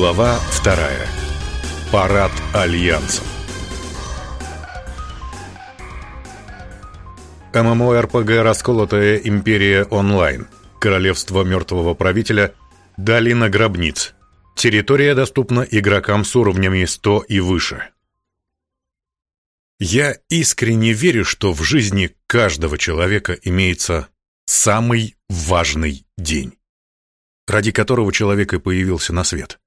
Глава вторая. Парад альянсов. ММО-РПГ «Расколотая империя онлайн». Королевство мертвого правителя. Долина гробниц. Территория доступна игрокам с уровнями 100 и выше. Я искренне верю, что в жизни каждого человека имеется самый важный день, ради которого человек и появился на свет.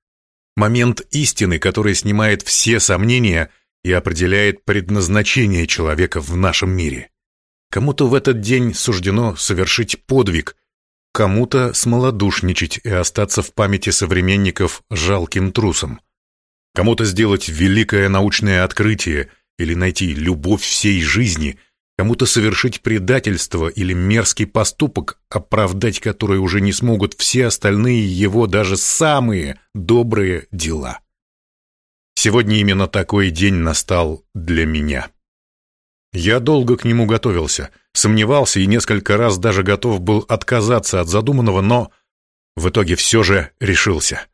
Момент истины, который снимает все сомнения и определяет предназначение человека в нашем мире. Кому-то в этот день суждено совершить подвиг, кому-то смолодушничать и остаться в памяти современников жалким трусом, кому-то сделать великое научное открытие или найти любовь всей жизни, кому-то совершить предательство или мерзкий поступок, оправдать который уже не смогут все остальные его даже самые добрые дела. Сегодня именно такой день настал для меня. Я долго к нему готовился, сомневался и несколько раз даже готов был отказаться от задуманного, но в итоге все же решился.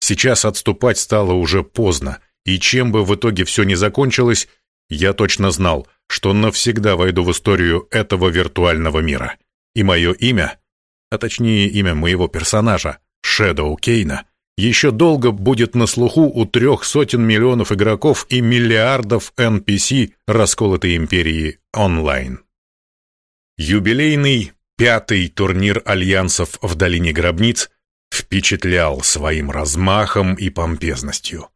Сейчас отступать стало уже поздно, и чем бы в итоге все не закончилось, я точно знал, что навсегда войду в историю этого виртуального мира. И мое имя, а точнее имя моего персонажа, Шэдоу Кейна, еще долго будет на слуху у трех сотен миллионов игроков и миллиардов NPC расколотой империи онлайн. Юбилейный пятый турнир альянсов в Долине Гробниц впечатлял своим размахом и помпезностью.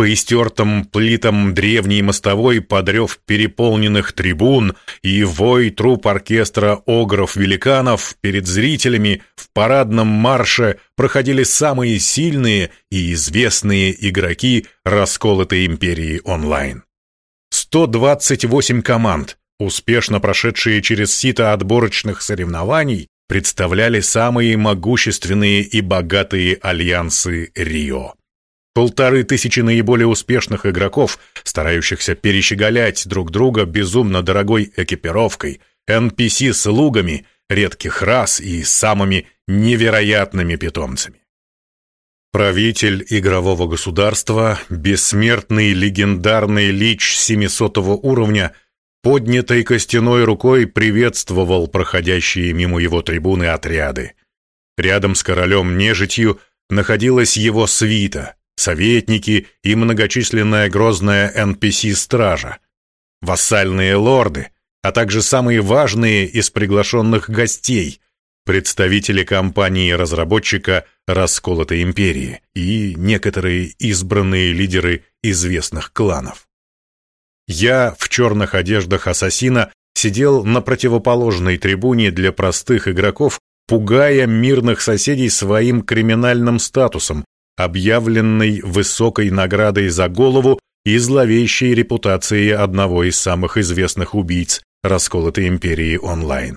По истертым плитам древней мостовой подрев переполненных трибун и вой труп оркестра огров-великанов перед зрителями в парадном марше проходили самые сильные и известные игроки расколотой империи онлайн. 128 команд, успешно прошедшие через сито отборочных соревнований, представляли самые могущественные и богатые альянсы Рио. Полторы тысячи наиболее успешных игроков, старающихся перещеголять друг друга безумно дорогой экипировкой, NPC с лугами, редких рас и самыми невероятными питомцами. Правитель игрового государства, бессмертный легендарный лич 700 уровня, поднятой костяной рукой приветствовал проходящие мимо его трибуны отряды. Рядом с королем-нежитью находилась его свита — советники и многочисленная грозная NPC-стража, вассальные лорды, а также самые важные из приглашенных гостей, представители компании-разработчика «Расколотой империи» и некоторые избранные лидеры известных кланов. Я в черных одеждах ассасина сидел на противоположной трибуне для простых игроков, пугая мирных соседей своим криминальным статусом, объявленной высокой наградой за голову и зловещей репутацией одного из самых известных убийц расколотой империи онлайн.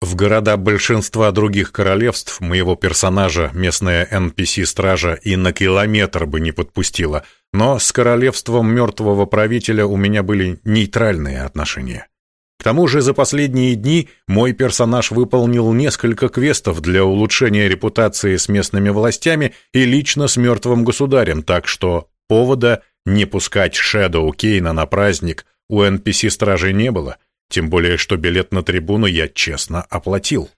В города большинства других королевств моего персонажа местная NPC-стража и на километр бы не подпустила, но с королевством мертвого правителя у меня были нейтральные отношения. Тому же за последние дни мой персонаж выполнил несколько квестов для улучшения репутации с местными властями и лично с мертвым государем, так что повода не пускать Шэдоу Кейна на праздник у NPC-стражей не было, тем более что билет на трибуну я честно оплатил.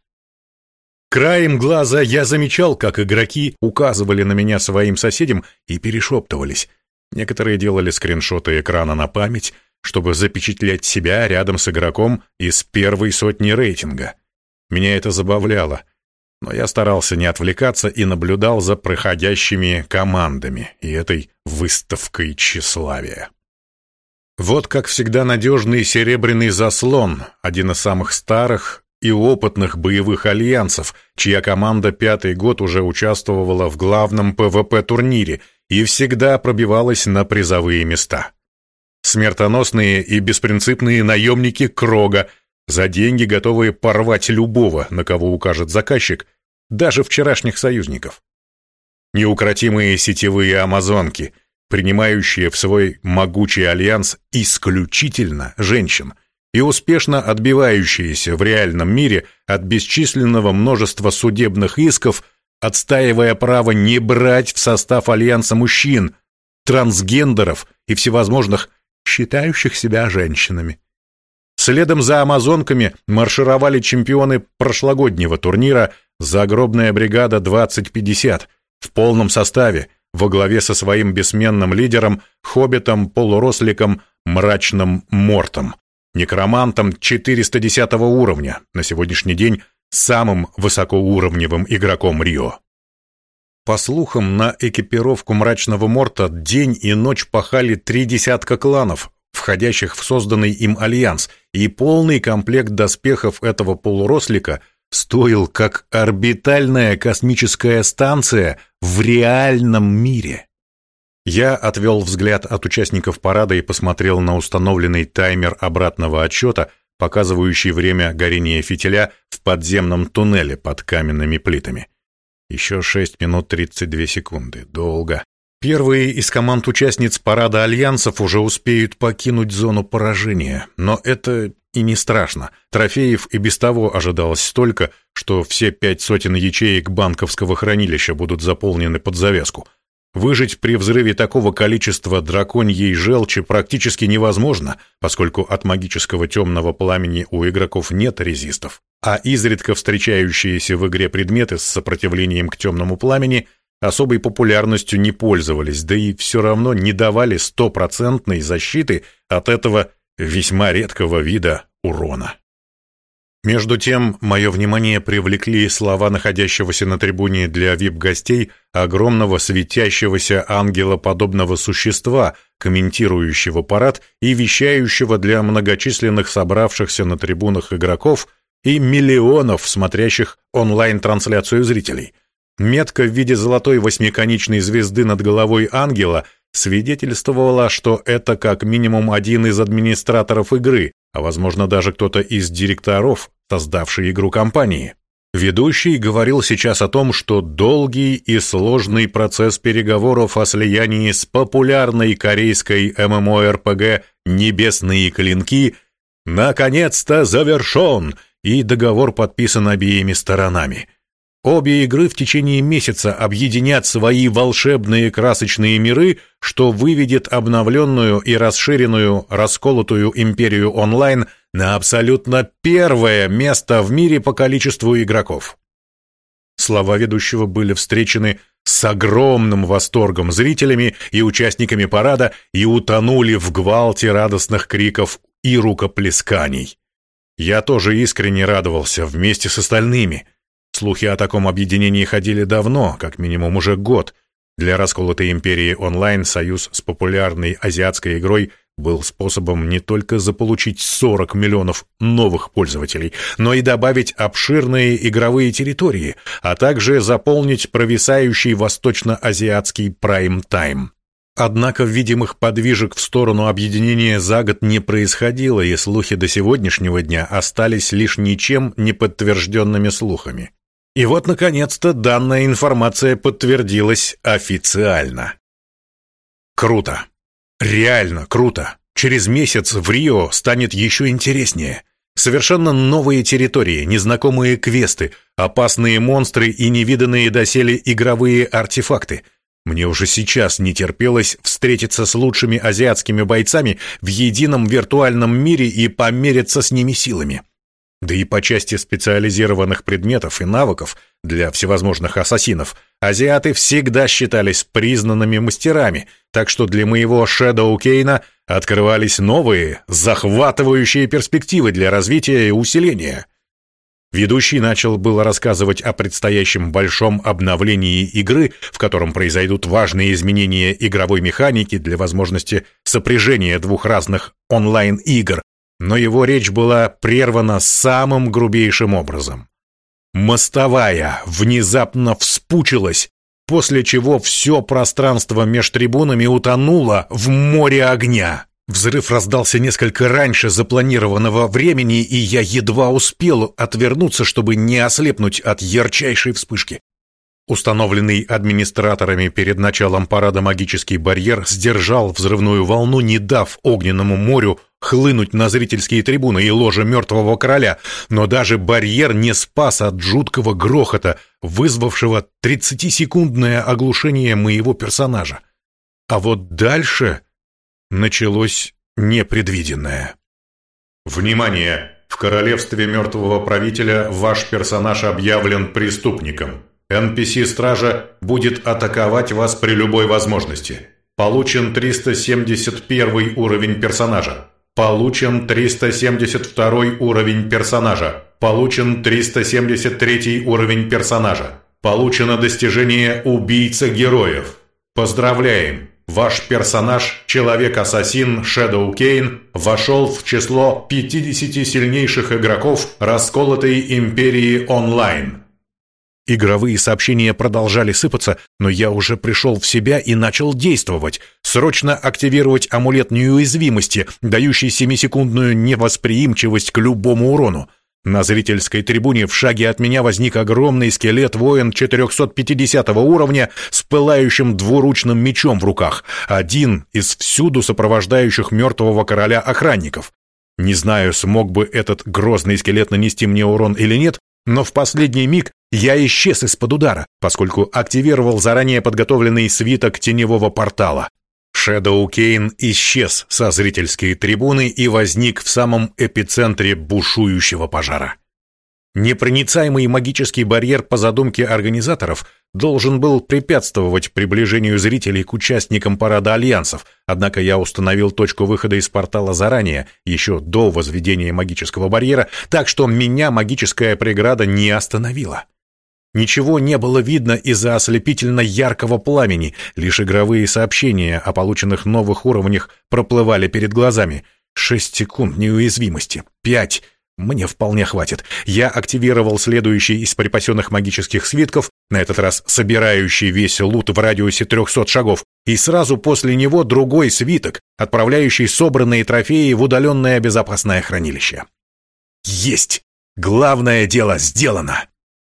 Краем глаза я замечал, как игроки указывали на меня своим соседям и перешептывались. Некоторые делали скриншоты экрана на память, чтобы запечатлеть себя рядом с игроком из первой сотни рейтинга. Меня это забавляло, но я старался не отвлекаться и наблюдал за проходящими командами и этой выставкой тщеславия. Вот как всегда надежный серебряный заслон, один из самых старых и опытных боевых альянсов, чья команда пятый год уже участвовала в главном ПВП-турнире и всегда пробивалась на призовые места смертоносные и беспринципные наемники Крога, за деньги готовые порвать любого, на кого укажет заказчик, даже вчерашних союзников. Неукротимые сетевые амазонки, принимающие в свой могучий альянс исключительно женщин и успешно отбивающиеся в реальном мире от бесчисленного множества судебных исков отстаивая право не брать в состав Альянса мужчин, трансгендеров и всевозможных считающих себя женщинами. Следом за амазонками маршировали чемпионы прошлогоднего турнира «Загробная бригада 2050» в полном составе, во главе со своим бессменным лидером, хоббитом-полуросликом, мрачным Мортом, некромантом 410 уровня, на сегодняшний день самым высокоуровневым игроком Рио. По слухам, на экипировку мрачного Морта день и ночь пахали три десятка кланов, входящих в созданный им альянс, и полный комплект доспехов этого полурослика стоил как орбитальная космическая станция в реальном мире. Я отвел взгляд от участников парада и посмотрел на установленный таймер обратного отсчета, показывающий время горения фитиля в подземном туннеле под каменными плитами. Еще 6 минут 32 секунды. Долго. Первые из команд участниц парада альянсов уже успеют покинуть зону поражения, но это и не страшно. Трофеев и без того ожидалось столько, что все пять сотен ячеек банковского хранилища будут заполнены под завязку. Выжить при взрыве такого количества драконьей желчи практически невозможно, поскольку от магического темного пламени у игроков нет резистов, а изредка встречающиеся в игре предметы с сопротивлением к темному пламени особой популярностью не пользовались, да и все равно не давали стопроцентной защиты от этого весьма редкого вида урона. Между тем, мое внимание привлекли слова находящегося на трибуне для вип-гостей огромного светящегося ангела-подобного существа, комментирующего парад и вещающего для многочисленных собравшихся на трибунах игроков и миллионов смотрящих онлайн-трансляцию зрителей. Метка в виде золотой восьмиконечной звезды над головой ангела свидетельствовала, что это как минимум один из администраторов игры, а возможно даже кто-то из директоров, создавший игру компании. Ведущий говорил сейчас о том, что долгий и сложный процесс переговоров о слиянии с популярной корейской ММО-РПГ «Небесные клинки» наконец-то завершен, и договор подписан обеими сторонами – Обе игры в течение месяца объединят свои волшебные красочные миры, что выведет обновленную и расширенную расколотую империю онлайн на абсолютно первое место в мире по количеству игроков. Слова ведущего были встречены с огромным восторгом зрителями и участниками парада и утонули в гвалте радостных криков и рукоплесканий. Я тоже искренне радовался вместе с остальными – Слухи о таком объединении ходили давно, как минимум уже год. Для расколотой империи онлайн союз с популярной азиатской игрой был способом не только заполучить 40 миллионов новых пользователей, но и добавить обширные игровые территории, а также заполнить провисающий восточно-азиатский прайм-тайм. Однако видимых подвижек в сторону объединения за год не происходило, и слухи до сегодняшнего дня остались лишь ничем не подтвержденными слухами. И вот, наконец-то, данная информация подтвердилась официально. Круто. Реально круто. Через месяц в Рио станет еще интереснее. Совершенно новые территории, незнакомые квесты, опасные монстры и невиданные доселе игровые артефакты. Мне уже сейчас не терпелось встретиться с лучшими азиатскими бойцами в едином виртуальном мире и помериться с ними силами. Да и по части специализированных предметов и навыков для всевозможных ассасинов азиаты всегда считались признанными мастерами, так что для моего Шэдоу Кейна открывались новые, захватывающие перспективы для развития и усиления. Ведущий начал было рассказывать о предстоящем большом обновлении игры, в котором произойдут важные изменения игровой механики для возможности сопряжения двух разных онлайн-игр, но его речь была прервана самым грубейшим образом. Мостовая внезапно вспучилась, после чего все пространство меж трибунами утонуло в море огня. Взрыв раздался несколько раньше запланированного времени, и я едва успел отвернуться, чтобы не ослепнуть от ярчайшей вспышки. Установленный администраторами перед началом парада магический барьер сдержал взрывную волну, не дав огненному морю хлынуть на зрительские трибуны и ложа мертвого короля, но даже барьер не спас от жуткого грохота, вызвавшего 30-секундное оглушение моего персонажа. А вот дальше началось непредвиденное. «Внимание! В королевстве мертвого правителя ваш персонаж объявлен преступником». NPC-стража будет атаковать вас при любой возможности. Получен 371 уровень персонажа. Получен 372 уровень персонажа. Получен 373 уровень персонажа. Получено достижение «Убийца героев». Поздравляем! Ваш персонаж, Человек-ассасин Шэдоу Кейн, вошел в число 50 сильнейших игроков расколотой империи онлайн – Игровые сообщения продолжали сыпаться, но я уже пришел в себя и начал действовать. Срочно активировать амулет неуязвимости, дающий семисекундную невосприимчивость к любому урону. На зрительской трибуне в шаге от меня возник огромный скелет-воин 450 уровня с пылающим двуручным мечом в руках, один из всюду сопровождающих мертвого короля охранников. Не знаю, смог бы этот грозный скелет нанести мне урон или нет, но в последний миг я исчез из-под удара, поскольку активировал заранее подготовленный свиток теневого портала. Шэдоу Кейн исчез со зрительской трибуны и возник в самом эпицентре бушующего пожара. Непроницаемый магический барьер по задумке организаторов должен был препятствовать приближению зрителей к участникам парада альянсов, однако я установил точку выхода из портала заранее, еще до возведения магического барьера, так что меня магическая преграда не остановила. Ничего не было видно из-за ослепительно яркого пламени, лишь игровые сообщения о полученных новых уровнях проплывали перед глазами. Шесть секунд неуязвимости. Пять. Мне вполне хватит. Я активировал следующий из припасенных магических свитков, на этот раз собирающий весь лут в радиусе 300 шагов, и сразу после него другой свиток, отправляющий собранные трофеи в удаленное безопасное хранилище. Есть! Главное дело сделано!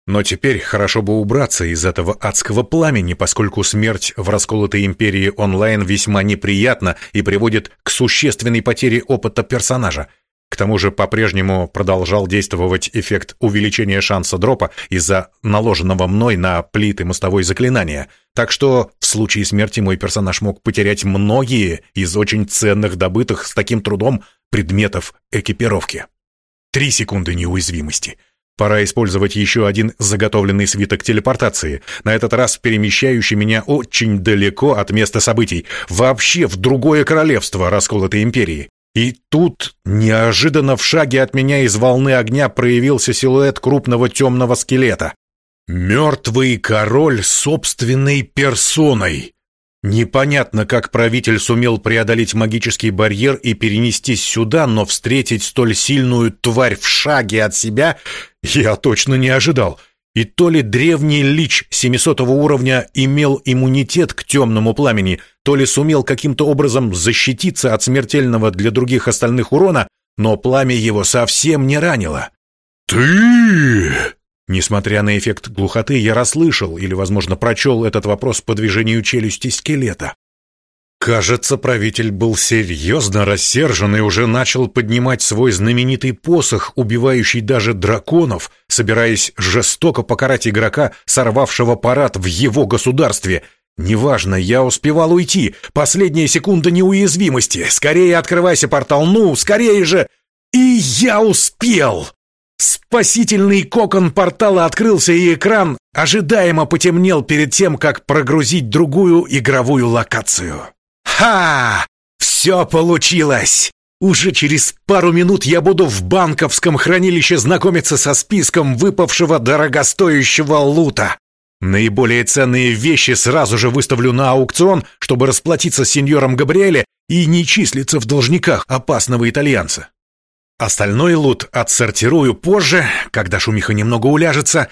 Но теперь хорошо бы убраться из этого адского пламени, поскольку смерть в расколотой империи онлайн весьма неприятна и приводит к существенной потере опыта персонажа. К тому же по-прежнему продолжал действовать эффект увеличения шанса дропа из-за наложенного мной на плиты мостовой заклинания. Так что в случае смерти мой персонаж мог потерять многие из очень ценных добытых с таким трудом предметов экипировки. Три секунды неуязвимости — Пора использовать еще один заготовленный свиток телепортации, на этот раз перемещающий меня очень далеко от места событий, вообще в другое королевство расколотой империи. И тут, неожиданно в шаге от меня из волны огня проявился силуэт крупного темного скелета. Мертвый король собственной персоной. Непонятно, как правитель сумел преодолеть магический барьер и перенестись сюда, но встретить столь сильную тварь в шаге от себя я точно не ожидал. И то ли древний лич 700 уровня имел иммунитет к темному пламени, то ли сумел каким-то образом защититься от смертельного для других остальных урона, но пламя его совсем не ранило. «Ты!» Несмотря на эффект глухоты, я расслышал или, возможно, прочел этот вопрос по движению челюсти скелета. Кажется, правитель был серьезно рассержен и уже начал поднимать свой знаменитый посох, убивающий даже драконов, собираясь жестоко покарать игрока, сорвавшего парад в его государстве. Неважно, я успевал уйти. Последняя секунда неуязвимости. Скорее открывайся, портал, ну, скорее же! И я успел! Спасительный кокон портала открылся, и экран ожидаемо потемнел перед тем, как прогрузить другую игровую локацию. Ха! Все получилось! Уже через пару минут я буду в банковском хранилище знакомиться со списком выпавшего дорогостоящего лута. Наиболее ценные вещи сразу же выставлю на аукцион, чтобы расплатиться с сеньором Габриэле и не числиться в должниках опасного итальянца. Остальной лут отсортирую позже, когда шумиха немного уляжется.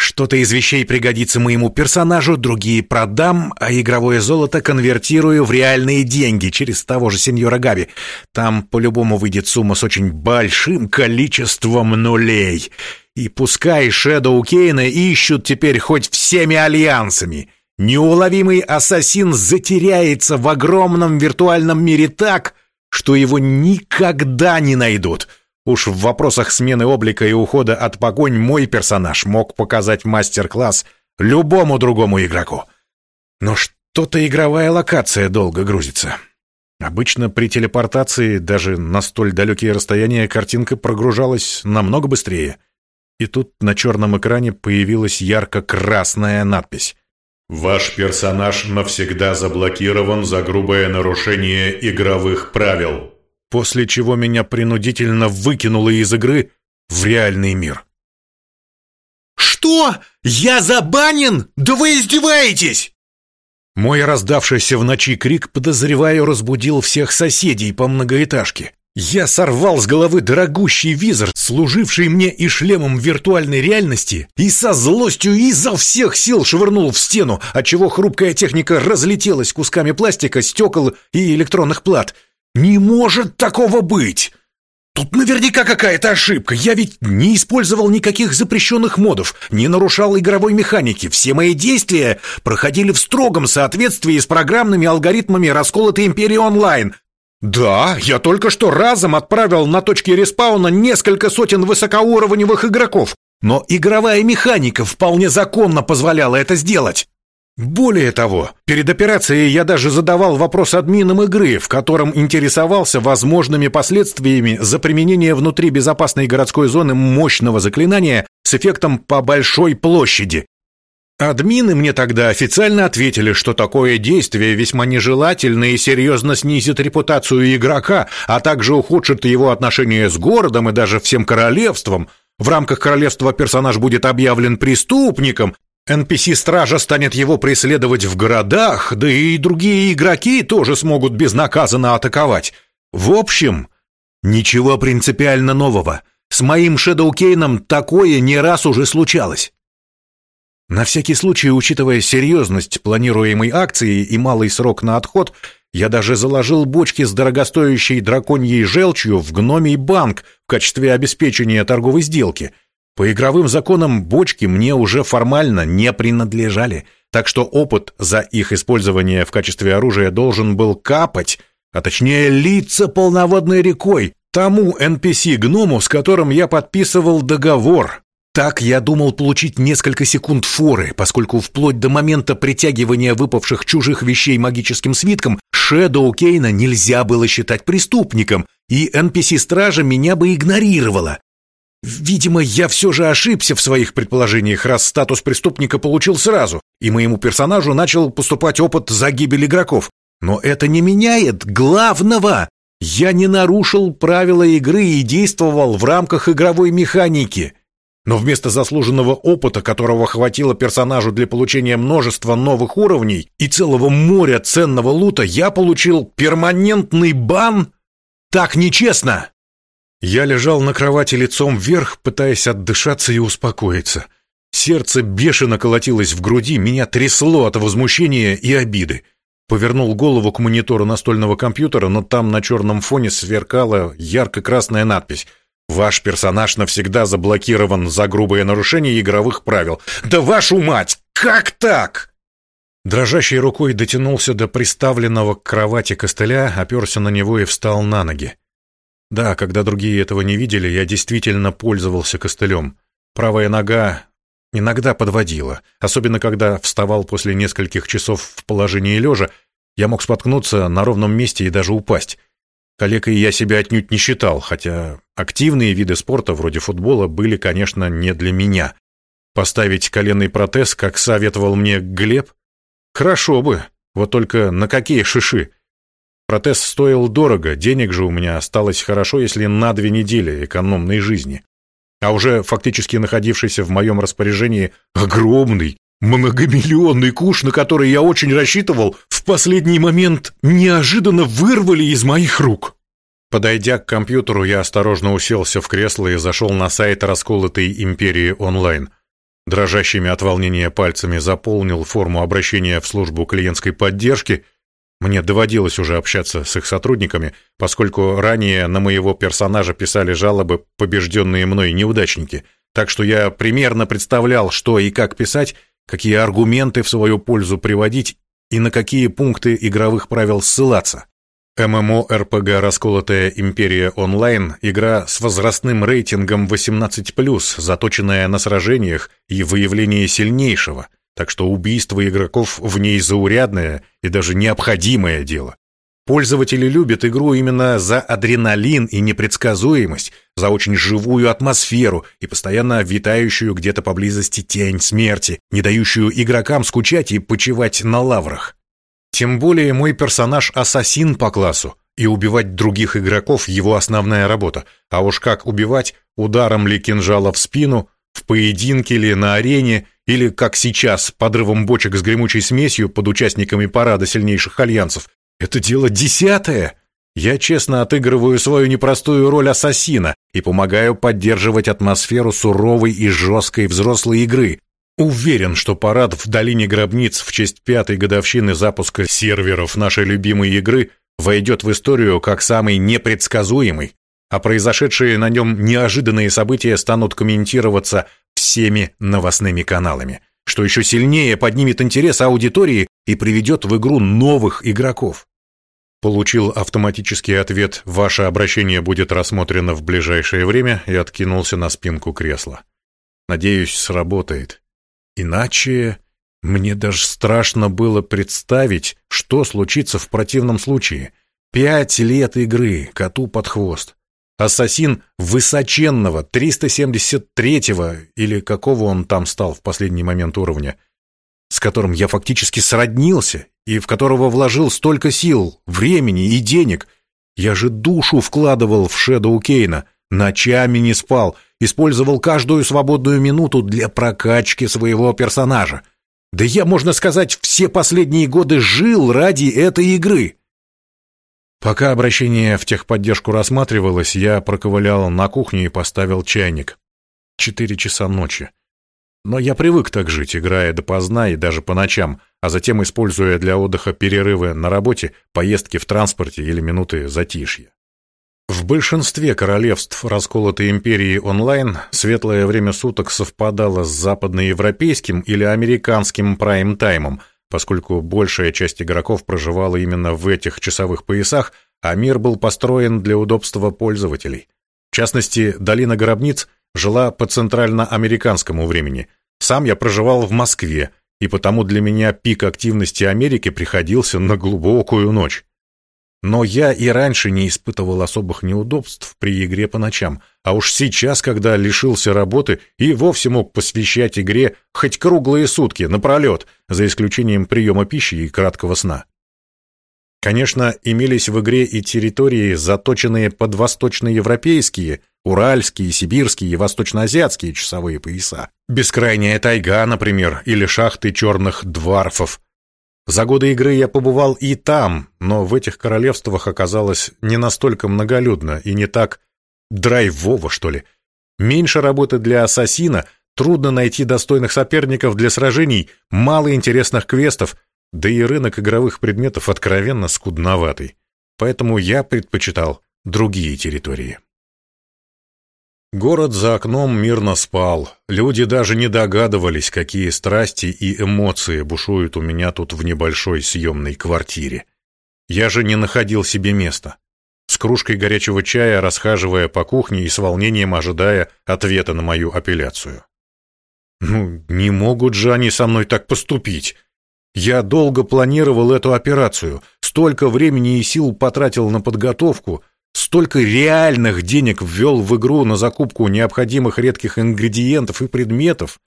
Что-то из вещей пригодится моему персонажу, другие продам, а игровое золото конвертирую в реальные деньги через того же сеньора Габи. Там по-любому выйдет сумма с очень большим количеством нулей. И пускай Шэдоу Кейна ищут теперь хоть всеми альянсами. Неуловимый ассасин затеряется в огромном виртуальном мире так, что его никогда не найдут. Уж в вопросах смены облика и ухода от погонь мой персонаж мог показать мастер-класс любому другому игроку. Но что-то игровая локация долго грузится. Обычно при телепортации даже на столь далекие расстояния картинка прогружалась намного быстрее. И тут на черном экране появилась ярко-красная надпись. «Ваш персонаж навсегда заблокирован за грубое нарушение игровых правил» после чего меня принудительно выкинуло из игры в реальный мир. «Что? Я забанен? Да вы издеваетесь!» Мой раздавшийся в ночи крик, подозреваю, разбудил всех соседей по многоэтажке. Я сорвал с головы дорогущий визор, служивший мне и шлемом виртуальной реальности, и со злостью изо всех сил швырнул в стену, отчего хрупкая техника разлетелась кусками пластика, стекол и электронных плат — не может такого быть! Тут наверняка какая-то ошибка. Я ведь не использовал никаких запрещенных модов, не нарушал игровой механики. Все мои действия проходили в строгом соответствии с программными алгоритмами расколотой империи онлайн. Да, я только что разом отправил на точки респауна несколько сотен высокоуровневых игроков, но игровая механика вполне законно позволяла это сделать. Более того, перед операцией я даже задавал вопрос админам игры, в котором интересовался возможными последствиями за применение внутри безопасной городской зоны мощного заклинания с эффектом по большой площади. Админы мне тогда официально ответили, что такое действие весьма нежелательно и серьезно снизит репутацию игрока, а также ухудшит его отношения с городом и даже всем королевством. В рамках королевства персонаж будет объявлен преступником, NPC-стража станет его преследовать в городах, да и другие игроки тоже смогут безнаказанно атаковать. В общем, ничего принципиально нового. С моим Шэдоу Кейном такое не раз уже случалось. На всякий случай, учитывая серьезность планируемой акции и малый срок на отход, я даже заложил бочки с дорогостоящей драконьей желчью в гномий банк в качестве обеспечения торговой сделки – по игровым законам бочки мне уже формально не принадлежали, так что опыт за их использование в качестве оружия должен был капать, а точнее литься полноводной рекой, тому NPC-гному, с которым я подписывал договор. Так я думал получить несколько секунд форы, поскольку вплоть до момента притягивания выпавших чужих вещей магическим свитком Шэдоу Кейна нельзя было считать преступником, и NPC-стража меня бы игнорировала. Видимо, я все же ошибся в своих предположениях, раз статус преступника получил сразу, и моему персонажу начал поступать опыт за гибель игроков. Но это не меняет главного. Я не нарушил правила игры и действовал в рамках игровой механики. Но вместо заслуженного опыта, которого хватило персонажу для получения множества новых уровней и целого моря ценного лута, я получил перманентный бан? Так нечестно! Я лежал на кровати лицом вверх, пытаясь отдышаться и успокоиться. Сердце бешено колотилось в груди, меня трясло от возмущения и обиды. Повернул голову к монитору настольного компьютера, но там на черном фоне сверкала ярко-красная надпись «Ваш персонаж навсегда заблокирован за грубое нарушение игровых правил». «Да вашу мать! Как так?» Дрожащей рукой дотянулся до приставленного к кровати костыля, оперся на него и встал на ноги. Да, когда другие этого не видели, я действительно пользовался костылем. Правая нога иногда подводила, особенно когда вставал после нескольких часов в положении лежа, я мог споткнуться на ровном месте и даже упасть. Калекой я себя отнюдь не считал, хотя активные виды спорта, вроде футбола, были, конечно, не для меня. Поставить коленный протез, как советовал мне Глеб? Хорошо бы, вот только на какие шиши? Протез стоил дорого, денег же у меня осталось хорошо, если на две недели экономной жизни. А уже фактически находившийся в моем распоряжении огромный, многомиллионный куш, на который я очень рассчитывал, в последний момент неожиданно вырвали из моих рук. Подойдя к компьютеру, я осторожно уселся в кресло и зашел на сайт расколотой империи онлайн. дрожащими от волнения пальцами заполнил форму обращения в службу клиентской поддержки. Мне доводилось уже общаться с их сотрудниками, поскольку ранее на моего персонажа писали жалобы побежденные мной неудачники, так что я примерно представлял, что и как писать, какие аргументы в свою пользу приводить и на какие пункты игровых правил ссылаться. ММО-РПГ «Расколотая империя онлайн» — игра с возрастным рейтингом 18+, заточенная на сражениях и выявлении сильнейшего, так что убийство игроков в ней заурядное и даже необходимое дело. Пользователи любят игру именно за адреналин и непредсказуемость, за очень живую атмосферу и постоянно витающую где-то поблизости тень смерти, не дающую игрокам скучать и почивать на лаврах. Тем более мой персонаж ассасин по классу, и убивать других игроков его основная работа. А уж как убивать, ударом ли кинжала в спину, в поединке ли на арене, или, как сейчас, подрывом бочек с гремучей смесью под участниками парада сильнейших альянсов. Это дело десятое. Я честно отыгрываю свою непростую роль ассасина и помогаю поддерживать атмосферу суровой и жесткой взрослой игры, Уверен, что парад в долине гробниц в честь пятой годовщины запуска серверов нашей любимой игры войдет в историю как самый непредсказуемый, а произошедшие на нем неожиданные события станут комментироваться всеми новостными каналами, что еще сильнее поднимет интерес аудитории и приведет в игру новых игроков. Получил автоматический ответ «Ваше обращение будет рассмотрено в ближайшее время» и откинулся на спинку кресла. Надеюсь, сработает. Иначе мне даже страшно было представить, что случится в противном случае. Пять лет игры, коту под хвост. Ассасин высоченного, 373-го, или какого он там стал в последний момент уровня, с которым я фактически сроднился и в которого вложил столько сил, времени и денег. Я же душу вкладывал в Шэдоу Кейна, ночами не спал — использовал каждую свободную минуту для прокачки своего персонажа. Да я, можно сказать, все последние годы жил ради этой игры. Пока обращение в техподдержку рассматривалось, я проковылял на кухню и поставил чайник. Четыре часа ночи. Но я привык так жить, играя допоздна и даже по ночам, а затем используя для отдыха перерывы на работе, поездки в транспорте или минуты затишья. В большинстве королевств расколотой империи онлайн светлое время суток совпадало с западноевропейским или американским прайм-таймом, поскольку большая часть игроков проживала именно в этих часовых поясах, а мир был построен для удобства пользователей. В частности, долина гробниц жила по центральноамериканскому времени. Сам я проживал в Москве, и потому для меня пик активности Америки приходился на глубокую ночь. Но я и раньше не испытывал особых неудобств при игре по ночам, а уж сейчас, когда лишился работы и вовсе мог посвящать игре хоть круглые сутки напролет, за исключением приема пищи и краткого сна. Конечно, имелись в игре и территории, заточенные под восточноевропейские, уральские, сибирские и восточноазиатские часовые пояса. Бескрайняя тайга, например, или шахты черных дварфов, за годы игры я побывал и там, но в этих королевствах оказалось не настолько многолюдно и не так драйвово, что ли. Меньше работы для ассасина, трудно найти достойных соперников для сражений, мало интересных квестов, да и рынок игровых предметов откровенно скудноватый. Поэтому я предпочитал другие территории. Город за окном мирно спал. Люди даже не догадывались, какие страсти и эмоции бушуют у меня тут в небольшой съемной квартире. Я же не находил себе места. С кружкой горячего чая, расхаживая по кухне и с волнением ожидая ответа на мою апелляцию. Ну, не могут же они со мной так поступить. Я долго планировал эту операцию, столько времени и сил потратил на подготовку, столько реальных денег ввел в игру на закупку необходимых редких ингредиентов и предметов.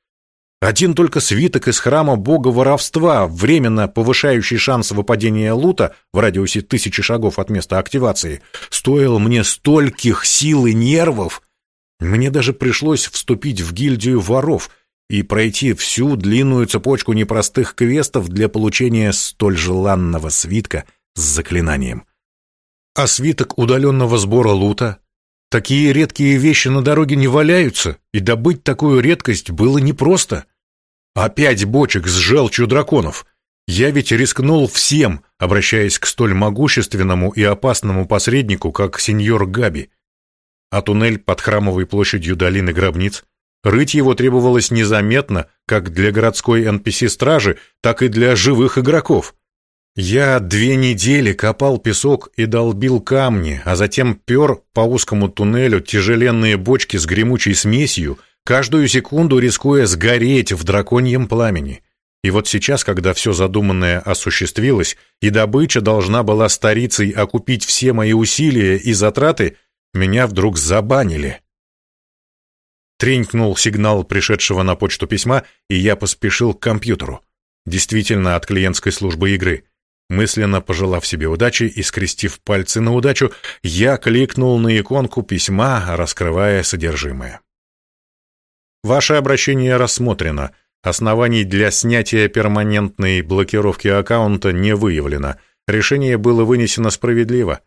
Один только свиток из храма бога воровства, временно повышающий шанс выпадения лута в радиусе тысячи шагов от места активации, стоил мне стольких сил и нервов. Мне даже пришлось вступить в гильдию воров и пройти всю длинную цепочку непростых квестов для получения столь желанного свитка с заклинанием. А свиток удаленного сбора лута? Такие редкие вещи на дороге не валяются, и добыть такую редкость было непросто. Опять бочек с желчью драконов. Я ведь рискнул всем, обращаясь к столь могущественному и опасному посреднику, как сеньор Габи. А туннель под храмовой площадью долины гробниц Рыть его требовалось незаметно, как для городской NPC-стражи, так и для живых игроков. Я две недели копал песок и долбил камни, а затем пер по узкому туннелю тяжеленные бочки с гремучей смесью, каждую секунду рискуя сгореть в драконьем пламени. И вот сейчас, когда все задуманное осуществилось, и добыча должна была старицей окупить все мои усилия и затраты, меня вдруг забанили. Тренькнул сигнал пришедшего на почту письма, и я поспешил к компьютеру. Действительно, от клиентской службы игры. Мысленно пожелав себе удачи и скрестив пальцы на удачу, я кликнул на иконку письма, раскрывая содержимое. Ваше обращение рассмотрено. Оснований для снятия перманентной блокировки аккаунта не выявлено. Решение было вынесено справедливо.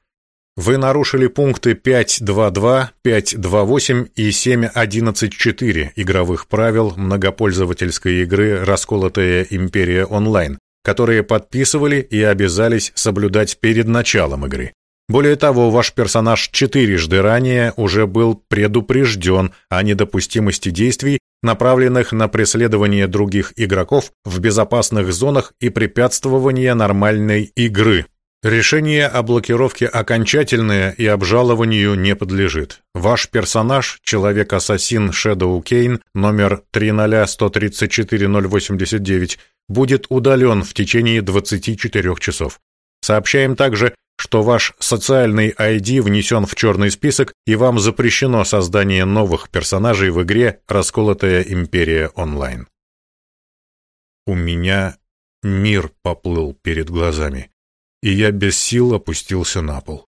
Вы нарушили пункты 5.2.2, 5.2.8 и 7.11.4 игровых правил многопользовательской игры «Расколотая империя онлайн», которые подписывали и обязались соблюдать перед началом игры. Более того, ваш персонаж четырежды ранее уже был предупрежден о недопустимости действий, направленных на преследование других игроков в безопасных зонах и препятствование нормальной игры. Решение о блокировке окончательное и обжалованию не подлежит. Ваш персонаж, человек-ассасин Shadow Кейн, номер 30134-089, будет удален в течение 24 часов. Сообщаем также, что ваш социальный ID внесен в черный список и вам запрещено создание новых персонажей в игре «Расколотая империя онлайн». У меня мир поплыл перед глазами и я без сил опустился на пол.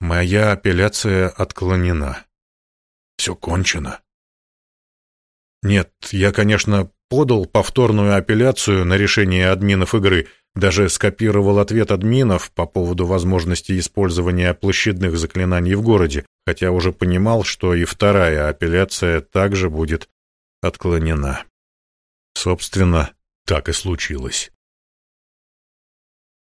Моя апелляция отклонена. Все кончено. Нет, я, конечно, подал повторную апелляцию на решение админов игры, даже скопировал ответ админов по поводу возможности использования площадных заклинаний в городе, хотя уже понимал, что и вторая апелляция также будет отклонена. Собственно, так и случилось.